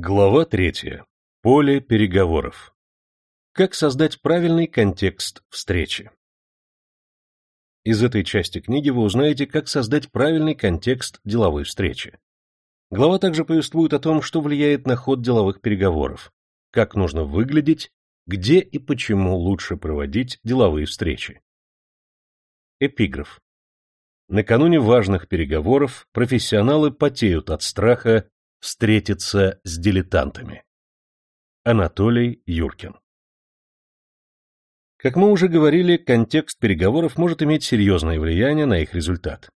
Глава третья. Поле переговоров. Как создать правильный контекст встречи? Из этой части книги вы узнаете, как создать правильный контекст деловой встречи. Глава также повествует о том, что влияет на ход деловых переговоров, как нужно выглядеть, где и почему лучше проводить деловые встречи. Эпиграф. Накануне важных переговоров профессионалы потеют от страха встретиться с дилетантами. Анатолий Юркин Как мы уже говорили, контекст переговоров может иметь серьезное влияние на их результат.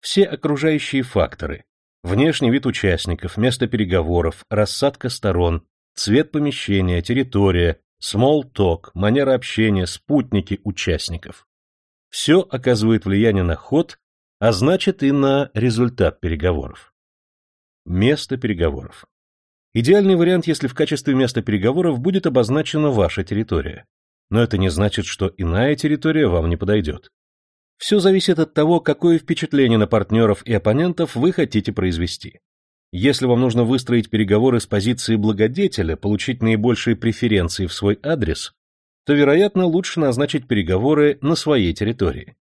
Все окружающие факторы – внешний вид участников, место переговоров, рассадка сторон, цвет помещения, территория, small talk, манера общения, спутники участников – все оказывает влияние на ход а значит и на результат переговоров. Место переговоров. Идеальный вариант, если в качестве места переговоров будет обозначена ваша территория. Но это не значит, что иная территория вам не подойдет. Все зависит от того, какое впечатление на партнеров и оппонентов вы хотите произвести. Если вам нужно выстроить переговоры с позиции благодетеля, получить наибольшие преференции в свой адрес, то, вероятно, лучше назначить переговоры на своей территории.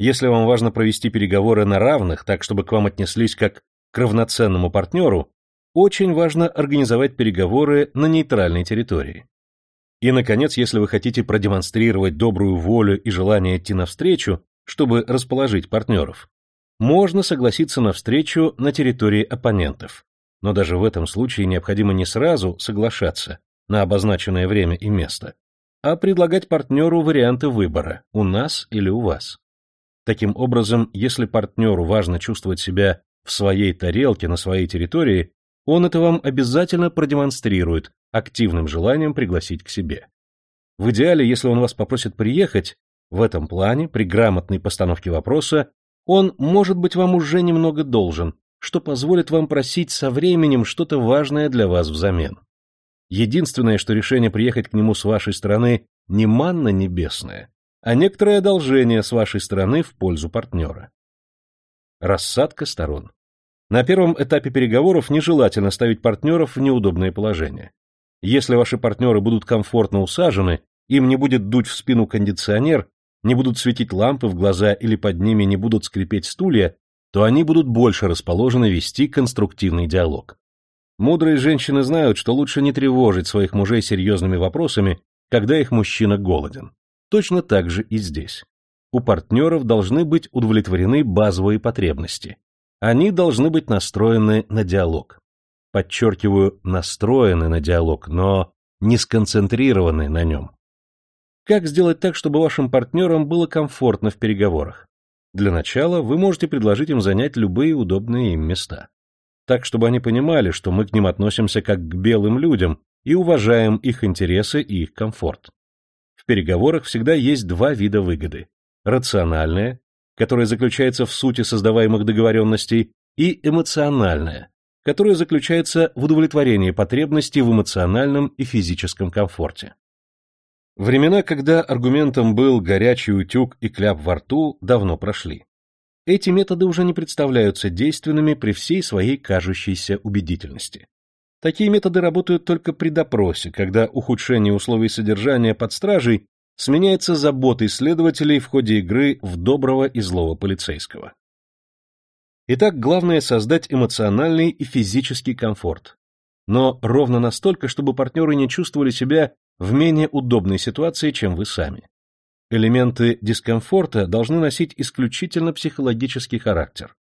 Если вам важно провести переговоры на равных, так чтобы к вам отнеслись как к равноценному партнеру, очень важно организовать переговоры на нейтральной территории. И, наконец, если вы хотите продемонстрировать добрую волю и желание идти навстречу, чтобы расположить партнеров, можно согласиться на встречу на территории оппонентов. Но даже в этом случае необходимо не сразу соглашаться на обозначенное время и место, а предлагать партнеру варианты выбора – у нас или у вас. Таким образом, если партнеру важно чувствовать себя в своей тарелке на своей территории, он это вам обязательно продемонстрирует активным желанием пригласить к себе. В идеале, если он вас попросит приехать, в этом плане, при грамотной постановке вопроса, он, может быть, вам уже немного должен, что позволит вам просить со временем что-то важное для вас взамен. Единственное, что решение приехать к нему с вашей стороны не манна небесная, а некоторое одолжение с вашей стороны в пользу партнера. Рассадка сторон. На первом этапе переговоров нежелательно ставить партнеров в неудобное положение. Если ваши партнеры будут комфортно усажены, им не будет дуть в спину кондиционер, не будут светить лампы в глаза или под ними не будут скрипеть стулья, то они будут больше расположены вести конструктивный диалог. Мудрые женщины знают, что лучше не тревожить своих мужей серьезными вопросами, когда их мужчина голоден. Точно так же и здесь. У партнеров должны быть удовлетворены базовые потребности. Они должны быть настроены на диалог. Подчеркиваю, настроены на диалог, но не сконцентрированы на нем. Как сделать так, чтобы вашим партнерам было комфортно в переговорах? Для начала вы можете предложить им занять любые удобные им места. Так, чтобы они понимали, что мы к ним относимся как к белым людям и уважаем их интересы и их комфорт. В переговорах всегда есть два вида выгоды. Рациональная, которая заключается в сути создаваемых договоренностей, и эмоциональная, которая заключается в удовлетворении потребностей в эмоциональном и физическом комфорте. Времена, когда аргументом был горячий утюг и кляп во рту, давно прошли. Эти методы уже не представляются действенными при всей своей кажущейся убедительности. Такие методы работают только при допросе, когда ухудшение условий содержания под стражей сменяется заботой следователей в ходе игры в доброго и злого полицейского. Итак, главное создать эмоциональный и физический комфорт. Но ровно настолько, чтобы партнеры не чувствовали себя в менее удобной ситуации, чем вы сами. Элементы дискомфорта должны носить исключительно психологический характер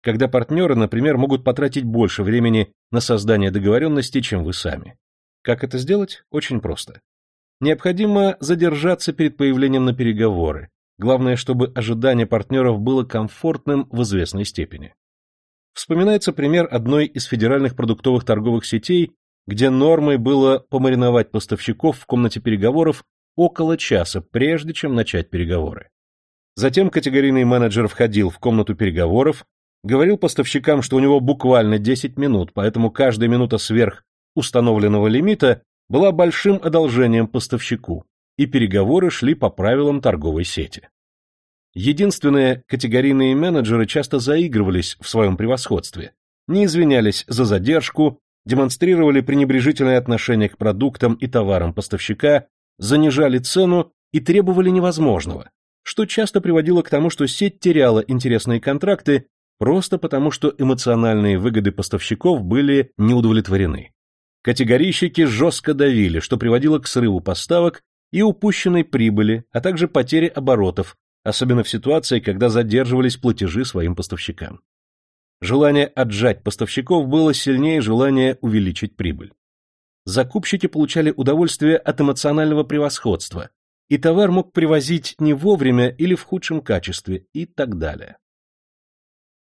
когда партнеры, например, могут потратить больше времени на создание договоренности, чем вы сами. Как это сделать? Очень просто. Необходимо задержаться перед появлением на переговоры. Главное, чтобы ожидание партнеров было комфортным в известной степени. Вспоминается пример одной из федеральных продуктовых торговых сетей, где нормой было помариновать поставщиков в комнате переговоров около часа, прежде чем начать переговоры. Затем категорийный менеджер входил в комнату переговоров, Говорил поставщикам, что у него буквально 10 минут, поэтому каждая минута сверх установленного лимита была большим одолжением поставщику, и переговоры шли по правилам торговой сети. Единственные категорийные менеджеры часто заигрывались в своем превосходстве, не извинялись за задержку, демонстрировали пренебрежительное отношение к продуктам и товарам поставщика, занижали цену и требовали невозможного, что часто приводило к тому, что сеть теряла интересные контракты просто потому, что эмоциональные выгоды поставщиков были не удовлетворены. Категорийщики жестко давили, что приводило к срыву поставок и упущенной прибыли, а также потере оборотов, особенно в ситуации, когда задерживались платежи своим поставщикам. Желание отжать поставщиков было сильнее желания увеличить прибыль. Закупщики получали удовольствие от эмоционального превосходства, и товар мог привозить не вовремя или в худшем качестве и так далее.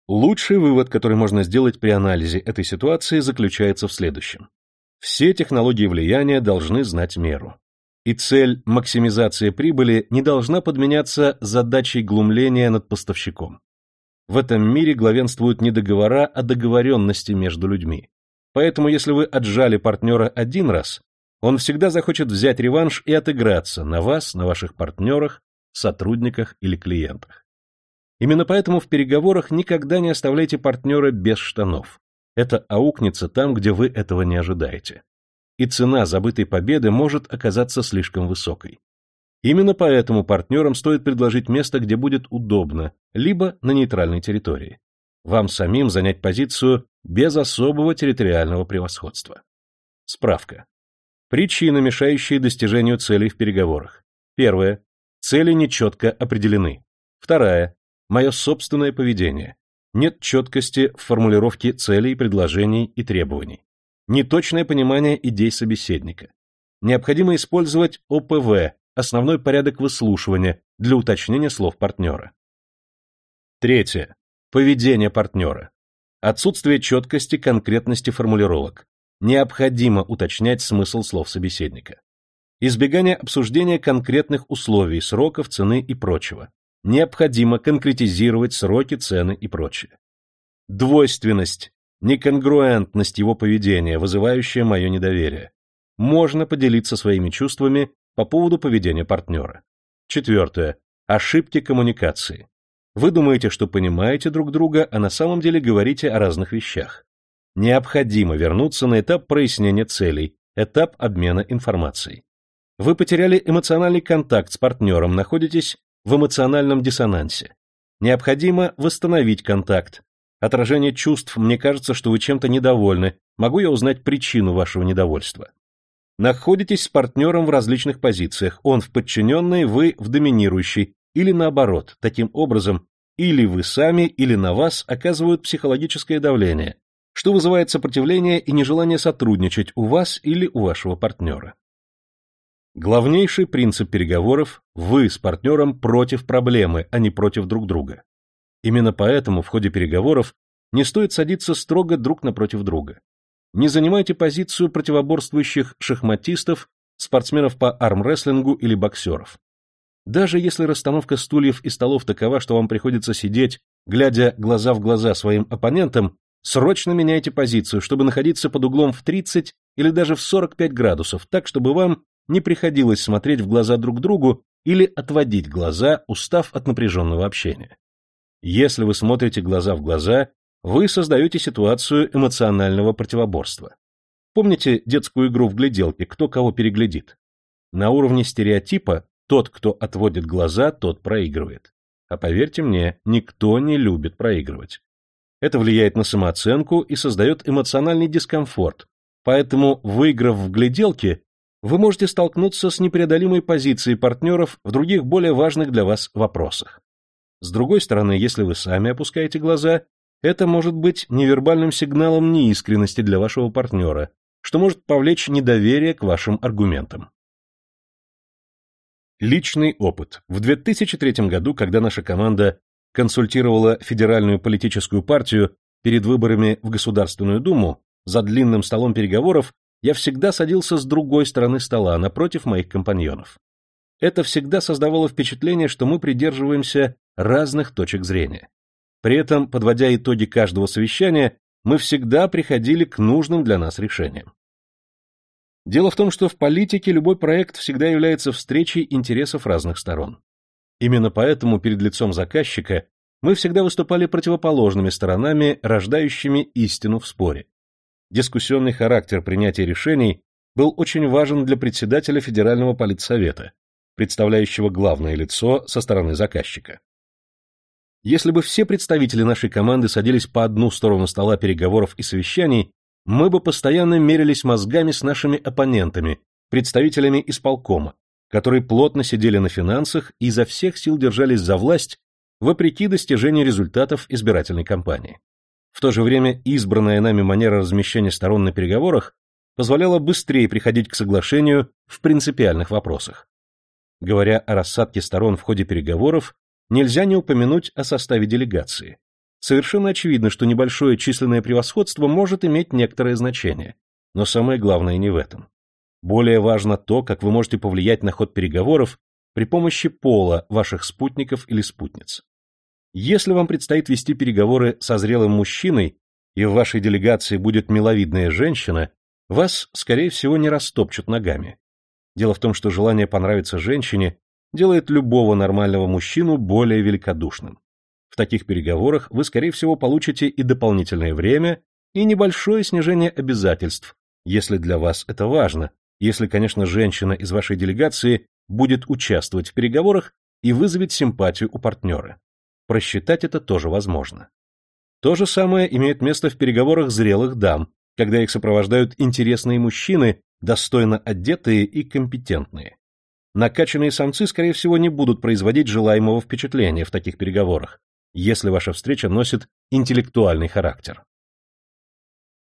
Лучший вывод, который можно сделать при анализе этой ситуации, заключается в следующем. Все технологии влияния должны знать меру. И цель максимизации прибыли не должна подменяться задачей глумления над поставщиком. В этом мире главенствуют не договора, а договоренности между людьми. Поэтому если вы отжали партнера один раз, он всегда захочет взять реванш и отыграться на вас, на ваших партнерах, сотрудниках или клиентах. Именно поэтому в переговорах никогда не оставляйте партнера без штанов. Это аукнется там, где вы этого не ожидаете и цена забытой победы может оказаться слишком высокой. Именно поэтому партнерам стоит предложить место, где будет удобно, либо на нейтральной территории. Вам самим занять позицию без особого территориального превосходства. Справка. Причины, мешающие достижению целей в переговорах. Первое. Цели нечетко определены. Вторая. Мое собственное поведение. Нет четкости в формулировке целей, предложений и требований неточное понимание идей собеседника. Необходимо использовать ОПВ, основной порядок выслушивания, для уточнения слов партнера. Третье. Поведение партнера. Отсутствие четкости, конкретности формулировок. Необходимо уточнять смысл слов собеседника. Избегание обсуждения конкретных условий, сроков, цены и прочего. Необходимо конкретизировать сроки, цены и прочее. Двойственность неконгруентность его поведения, вызывающая мое недоверие. Можно поделиться своими чувствами по поводу поведения партнера. Четвертое. Ошибки коммуникации. Вы думаете, что понимаете друг друга, а на самом деле говорите о разных вещах. Необходимо вернуться на этап прояснения целей, этап обмена информацией. Вы потеряли эмоциональный контакт с партнером, находитесь в эмоциональном диссонансе. Необходимо восстановить контакт, Отражение чувств, мне кажется, что вы чем-то недовольны. Могу я узнать причину вашего недовольства? Находитесь с партнером в различных позициях. Он в подчиненной, вы в доминирующей. Или наоборот. Таким образом, или вы сами, или на вас оказывают психологическое давление, что вызывает сопротивление и нежелание сотрудничать у вас или у вашего партнера. Главнейший принцип переговоров – вы с партнером против проблемы, а не против друг друга. Именно поэтому в ходе переговоров не стоит садиться строго друг напротив друга. Не занимайте позицию противоборствующих шахматистов, спортсменов по армрестлингу или боксеров. Даже если расстановка стульев и столов такова, что вам приходится сидеть, глядя глаза в глаза своим оппонентам, срочно меняйте позицию, чтобы находиться под углом в 30 или даже в 45 градусов, так, чтобы вам не приходилось смотреть в глаза друг другу или отводить глаза, устав от напряженного общения. Если вы смотрите глаза в глаза, вы создаете ситуацию эмоционального противоборства. Помните детскую игру в гляделке «Кто кого переглядит»? На уровне стереотипа тот, кто отводит глаза, тот проигрывает. А поверьте мне, никто не любит проигрывать. Это влияет на самооценку и создает эмоциональный дискомфорт, поэтому, выиграв в гляделке, вы можете столкнуться с непреодолимой позицией партнеров в других более важных для вас вопросах. С другой стороны, если вы сами опускаете глаза, это может быть невербальным сигналом неискренности для вашего партнера, что может повлечь недоверие к вашим аргументам. Личный опыт. В 2003 году, когда наша команда консультировала федеральную политическую партию перед выборами в Государственную Думу, за длинным столом переговоров я всегда садился с другой стороны стола, напротив моих компаньонов. Это всегда создавало впечатление, что мы придерживаемся разных точек зрения. При этом, подводя итоги каждого совещания, мы всегда приходили к нужным для нас решениям. Дело в том, что в политике любой проект всегда является встречей интересов разных сторон. Именно поэтому перед лицом заказчика мы всегда выступали противоположными сторонами, рождающими истину в споре. Дискуссионный характер принятия решений был очень важен для председателя Федерального политсовета, представляющего главное лицо со стороны заказчика. Если бы все представители нашей команды садились по одну сторону стола переговоров и совещаний, мы бы постоянно мерились мозгами с нашими оппонентами, представителями исполкома, которые плотно сидели на финансах и изо всех сил держались за власть вопреки достижению результатов избирательной кампании. В то же время избранная нами манера размещения сторон на переговорах позволяла быстрее приходить к соглашению в принципиальных вопросах. Говоря о рассадке сторон в ходе переговоров, нельзя не упомянуть о составе делегации. Совершенно очевидно, что небольшое численное превосходство может иметь некоторое значение, но самое главное не в этом. Более важно то, как вы можете повлиять на ход переговоров при помощи пола ваших спутников или спутниц. Если вам предстоит вести переговоры со зрелым мужчиной, и в вашей делегации будет миловидная женщина, вас, скорее всего, не растопчут ногами. Дело в том, что желание понравиться женщине делает любого нормального мужчину более великодушным. В таких переговорах вы, скорее всего, получите и дополнительное время, и небольшое снижение обязательств, если для вас это важно, если, конечно, женщина из вашей делегации будет участвовать в переговорах и вызовет симпатию у партнера. Просчитать это тоже возможно. То же самое имеет место в переговорах зрелых дам, когда их сопровождают интересные мужчины, достойно одетые и компетентные. Накачанные самцы, скорее всего, не будут производить желаемого впечатления в таких переговорах, если ваша встреча носит интеллектуальный характер.